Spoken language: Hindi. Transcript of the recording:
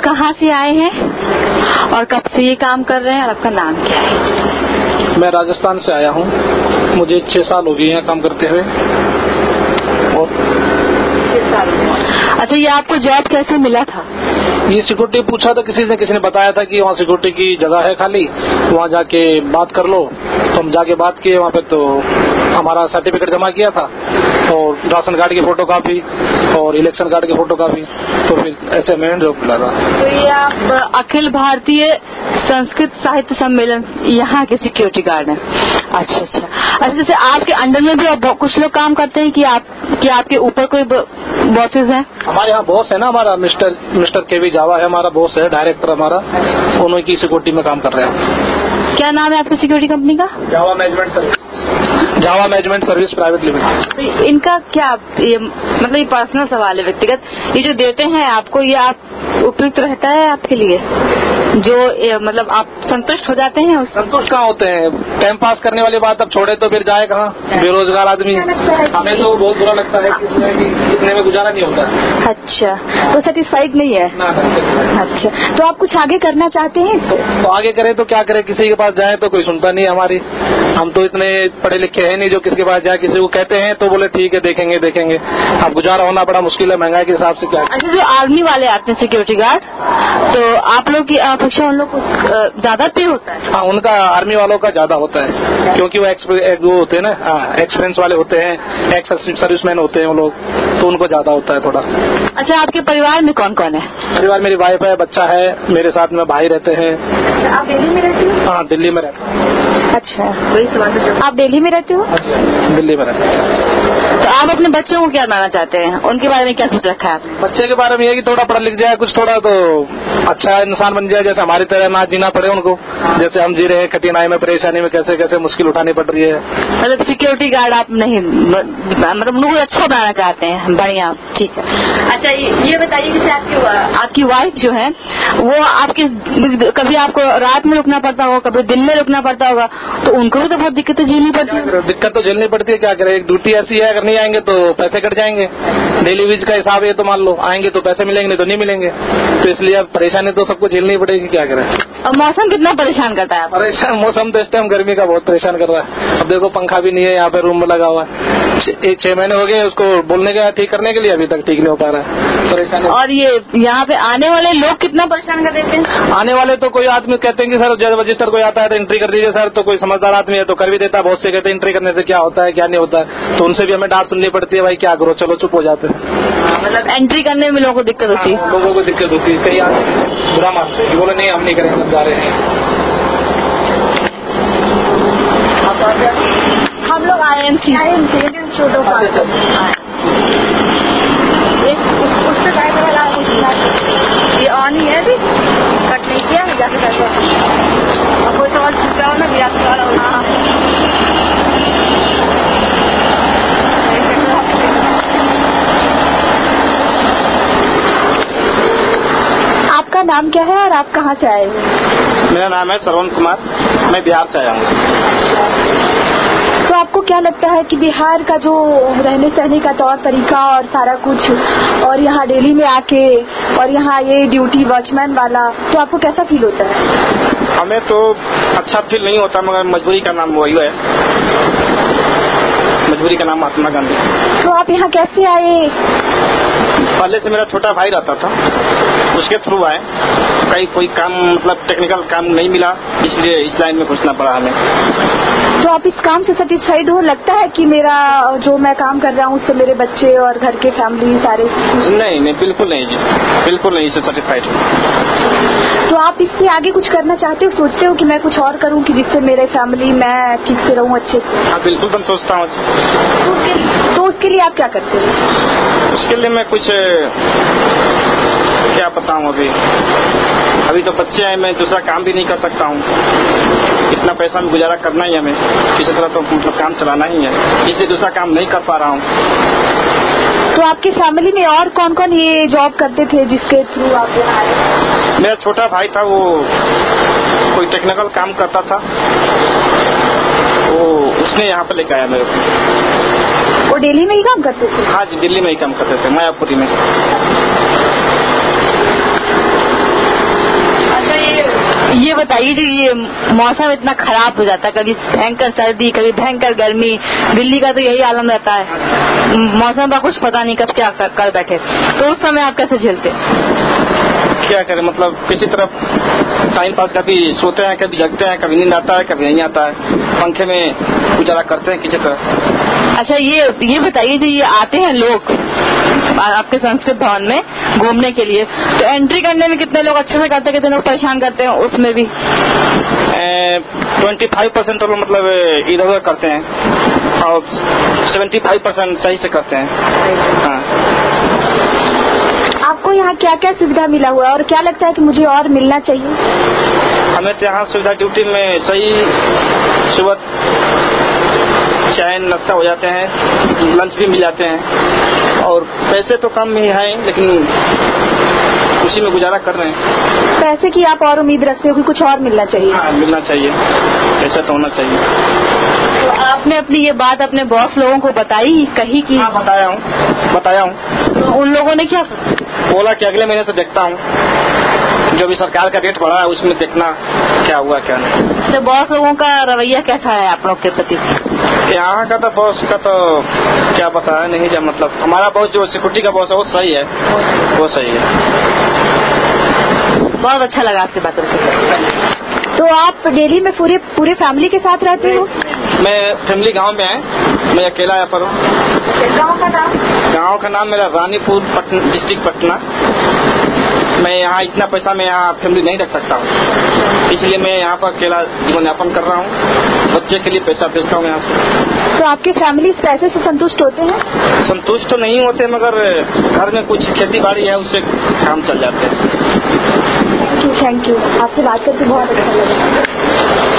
कहाँ से आए हैं और कब से ये काम कर रहे हैं और आपका नाम क्या है? मैं राजस्थान से आया हूँ। मुझे छह साल हो गए हैं काम करते हुए। और अच्छा ये आपको जॉब कैसे मिला था? ये सिक्योरिटी पूछा था किसी ने किसी ने बताया था कि वहाँ सिक्योरिटी की जगह है खाली वहाँ जाके बात कर लो। तो हम जाके बात किए वहाँ पे तो हमारा सर्टिफिकेट जमा किया था और राशन कार्ड की फ़ोटो कापी और इलेक्शन कार्ड की फ़ोटो कापी तो फिर ऐसे में जॉब मिला था। तो ये आप अखिल भारतीय संस्कृत साहित्य सम्मेलन यहाँ के सिक्योरिटी गार्ड हैं। अच्छा अच्छा। अच्छा जैसे आपके अंडर में भी कुछ लोग काम करते हैं कि आप कि आपके ऊपर कोई बॉसेस हैं? हमारे यहाँ बॉस है ना हमारा mister mister K V Java है हमारा बॉस है डायरेक्टर हमारा। उन्हीं की सिक्योरिटी में काम कर रहे हैं। क्या नाम है आपकी सिक्योरिटी कंपनी का? Java management service Java management service private limited तो इनका क्या ये मतलब ये पर्सनल सवाल है व्यक्तिगत? ये जो देते हैं आपको, ये आप उपयुक्त रहता है आपके लिए? जो ये, मतलब आप संतुष्ट हो जाते हैं उससे संतुष्ट कहाँ होते हैं? टाइम पास करने वाली बात अब छोड़े तो फिर जाए कहाँ? बेरोजगार आदमी। हमें तो बहुत बुरा लगता है कि इतने में गुजारा नहीं होता। अच्छा तो सेटिस्फाइड नहीं है। अच्छा तो आप कुछ आगे करना चाहते हैं तो आगे करें तो क्या करें? किसी के पास जाए तो कोई सुनता नहीं हमारी। हम तो इतने पढ़े लिखे हैं नहीं जो किसी के पास जाए किसी को कहते हैं तो बोले ठीक है देखेंगे देखेंगे। अब गुजारा होना बड़ा मुश्किल है महँगाई के हिसाब से क्या? अच्छा जो आर्मी वाले आते हैं सिक्योरिटी गार्ड तो आप लोग की अपेक्षा उन लोग ज़्यादा पे होता है। हाँ उनका आर्मी वालों का ज़्यादा होता है क्योंकि वो एक्सपे- एक वो होते हैं ना एक्सपीरियंस वाले होते हैं एक्स सर्विसमैन होते हैं वो लोग तो उनको ज़्यादा होता है थोड़ा। अच्छा आपके परिवार में कौन कौन है? परिवार मेरी वाइफ है बच्चा है मेरे साथ में भाई रहते हैं। आप दिल्ली में रहते हो? हाँ दिल्ली में रहते हैं। अच्छा। वही सवाल आप दिल्ली में रहते हो? हाँ दिल्ली में रहते हैं। तो आप अपने बच्चों को क्या बनाना चाहते हैं? उनके बारे में क्या सोच रखा है बच्चे के बारे में ये कि थोड़ा पढ़ लिख जाए कुछ थोड़ा तो अच्छा इंसान बन जाए जैसे हमारी तरह ना जीना पड़े उनको। जैसे हम जी रहे हैं कठिनाई में परेशानी में कैसे कैसे मुश्किल उठानी पड़ रही है। मतलब सिक्योरिटी गार्ड आप नहीं मतलब उनको अच्छा बनाना चाहते हैं। बढ़िया ठीक है। अच्छा ये ये बताइए जैसे आपकी आपकी वाइफ जो है वो आपके कभी आपको रात में रुकना पड़ता होगा कभी दिन में रुकना पड़ता होगा तो उनको भी तो बहुत दिक्कतें झेलनी पड़ती है। दिक्कत तो झेलनी पड़ती है क्या करें? एक ड्यूटी ऐसी है अगर नहीं आएँगे तो पैसे कट जाएँगे। डेली वेज का हिसाब है तो मान लो, आएँगे तो पैसे मिलेंगे, नहीं तो नहीं मिलेंगे। तो इसलिए अब परेशानी तो सबको झेलनी पड़ेगी, क्या करें? और मौसम कितना परेशान करता है परेशान मौसम तो इस टाइम गर्मी का बहुत परेशान कर रहा है। अब देखो पंखा भी नहीं है यहाँ पे रूम में लगा हुआ है। छह महीने हो गए उसको बोलने का ठीक करने के लिए अभी तक ठीक नहीं हो पा रहा है। परेशान और ये यहाँ पे आने वाले लोग कितना परेशान कर देते हैं? आने वाले तो कोई आदमी कहते हैं कि सर जब रजिस्टर कोई आता है तो एंट्री कर दीजिए सर। तो कोई समझदार आदमी है तो कर भी देता है। बहुत से कहते हैं एंट्री करने से क्या होता है क्या नहीं होता है। तो उनसे भी हमें डांट सुननी पड़ती है भाई क्या करो चलो चुप हो जाते हैं। मतलब एंट्री करने में लोगों को दिक्कत होती है। लोगों को दिक्कत होती है। कई बुरा मानते हैं। बोले नहीं हम नहीं करेंगे हम जा रहे हैं? हम लोग I M C I M C छोटो। उससे काय वाला ये ऑन ही है अभी। कट नहीं किया जाके कर कोई सवाल पूछ रहा हो ना मेरा सवाल हो हाँ आपका नाम क्या है और आप कहाँ से आए हो? मेरा नाम है श्रवण कुमार। मैं बिहार से आया हूँ। तो आपको क्या लगता है कि बिहार का जो रहने सहने का तौर तरीका और सारा कुछ और यहाँ दिल्ली में आके और यहाँ ये ड्यूटी वॉचमैन वाला तो आपको कैसा फील होता है? हमें तो अच्छा फील नहीं होता मगर मजबूरी का नाम वही है। मजबूरी का नाम महात्मा गांधी। तो आप यहाँ कैसे आए? पहले से मेरा छोटा भाई रहता था। उसके थ्रू आए। कहीं कोई काम मतलब टेक्निकल काम नहीं मिला इसलिए इस लाइन में घुसना पड़ा हमें। तो आप इस काम से सेटिस्फाइड हो? लगता है कि मेरा जो मैं काम कर रहा हूँ उससे मेरे बच्चे और घर के फैमिली सारे नहीं नहीं बिल्कुल नहीं जी। बिल्कुल नहीं इससे सर्टिफाइड हूँ। तो आप इससे आगे कुछ करना चाहते हो? सोचते हो कि मैं कुछ और करूँ कि जिससे मेरे फैमिली मैं ठीक से रहूँ अच्छे से? हाँ बिल्कुल मैं सोचता हूँ तो तो उसके लिए आप क्या करते हो? उसके लिए मैं कुछ क्या बताऊँ अभी। अभी तो बच्चे हैं मैं दूसरा काम भी नहीं कर सकता हूँ। इतना पैसा में गुजारा करना ही हमें। किसी तरह तो मतलब काम चलाना ही है। इसलिए दूसरा काम नहीं कर पा रहा हूँ। तो आपकी फैमिली में और कौन कौन ये जॉब करते थे जिसके थ्रू आप यहाँ मेरा छोटा भाई था वो कोई टेक्निकल काम करता था। वो उसने यहाँ पर लेके आया मेरे को। वो दिल्ली में ही काम करते थे? हाँ जी दिल्ली में ही काम करते थे मायापुरी में। ये बताइए जो ये मौसम इतना खराब हो जाता है कभी भयंकर सर्दी कभी भयंकर गर्मी। दिल्ली का तो यही आलम रहता है। मौसम का कुछ पता नहीं कब क्या कर, कर बैठे। तो उस समय आप कैसे झेलते? क्या करें? मतलब किसी तरफ़ टाइम पास कभी सोते हैं कभी जगते हैं कभी नींद आता है कभी नहीं आता है। पंखे में गुजारा करते हैं किसी तरह। अच्छा ये ये बताइए जी ये आते हैं लोग आपके संस्कृत भवन में घूमने के लिए। तो एंट्री करने में कितने लोग अच्छे से करते हैं कितने लोग परेशान करते हैं उसमें भी? ट्वेंटी फाइव परसेंट लोग मतलब इधर उधर करते हैं और सेवेंटी फाइव परसेंट सही से करते हैं। हाँ। आपको यहाँ क्या क्या सुविधा मिला हुआ है और क्या लगता है कि मुझे और मिलना चाहिए? हमें तो यहाँ सुविधा ड्यूटी में सही सुबह चाय नाश्ता हो जाते हैं लंच भी मिल जाते हैं। और पैसे तो कम ही हैं लेकिन उसी में गुजारा कर रहे हैं। पैसे की आप और उम्मीद रखते हो कि कुछ और मिलना चाहिए? हाँ मिलना चाहिए। पैसा तो होना चाहिए। तो आपने अपनी ये बात अपने बॉस लोगों को बताई कही कि हाँ बताया हूँ बताया हूँ। तो उन लोगों ने क्या बोला कि अगले महीने से देखता हूँ। जो भी सरकार का रेट बढ़ा है उसमें देखना क्या हुआ क्या नहीं। तो बॉस लोगों का रवैया कैसा है आप लोग के प्रति? यहाँ का तो बॉस का तो क्या बताया नहीं जब मतलब। हमारा बॉस जो सिक्योरिटी का बॉस है वो सही है। वो सही है। बहुत अच्छा लगा आपसे बात करके। तो आप डेली में पूरे पूरे फैमिली के साथ रहते हो? मैं फैमिली गाँव में है। मैं अकेला यहाँ पर हूँ। गाँव का नाम? गाँव का नाम मेरा रानीपुर डिस्ट्रिक्ट पटना। मैं यहाँ इतना पैसा मैं यहाँ फैमिली नहीं रख सकता हूँ। इसलिए मैं यहाँ पर अकेला जीवन यापन कर रहा हूँ। बच्चे के लिए पैसा भेजता हूँ यहाँ से। तो आपके फैमिली इस पैसे से संतुष्ट होते हैं? संतुष्ट तो नहीं होते मगर घर में कुछ खेती बाड़ी है उससे काम चल जाते हैं। थैंक यू थैंक यू आपसे बात करके बहुत अच्छा लगा।